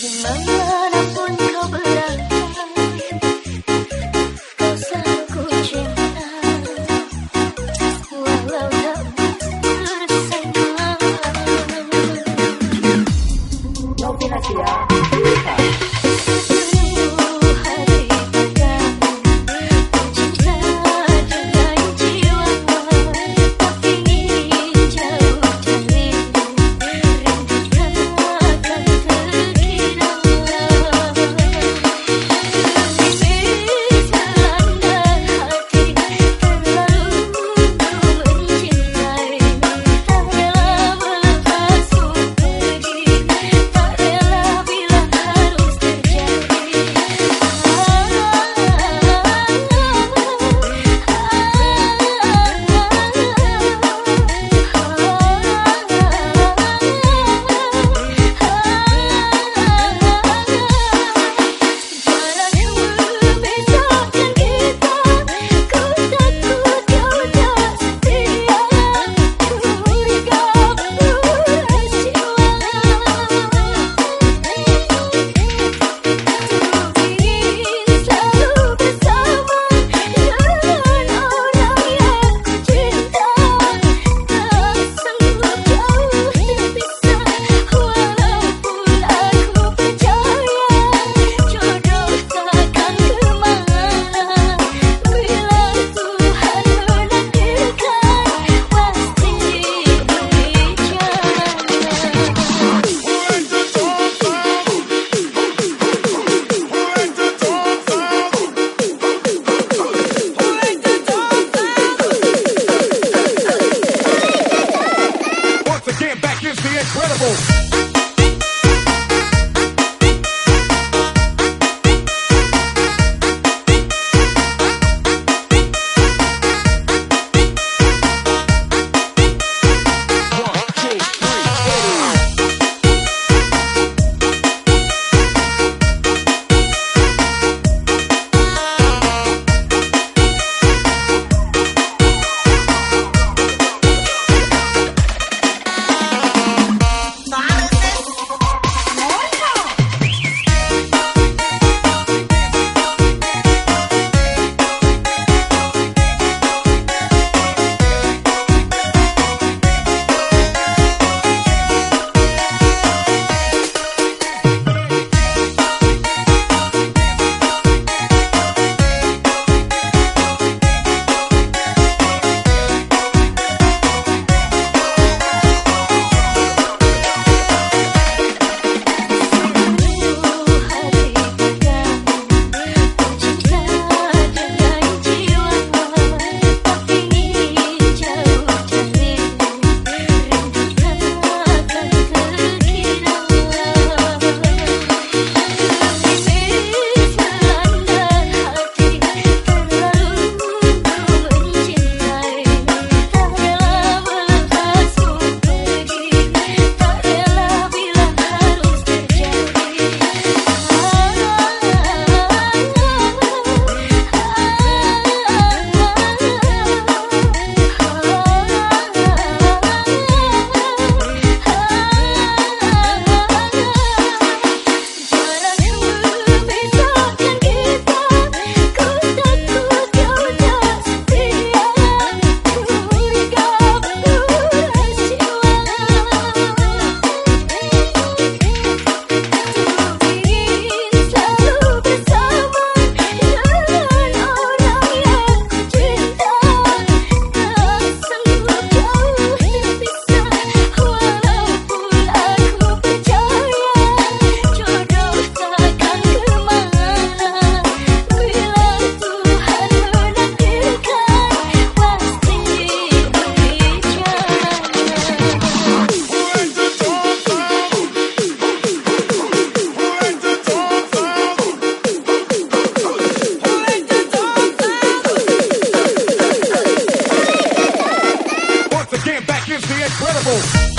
Dimanapun kau berada Kau selalu cinta Walau tak No the incredible. is the incredible.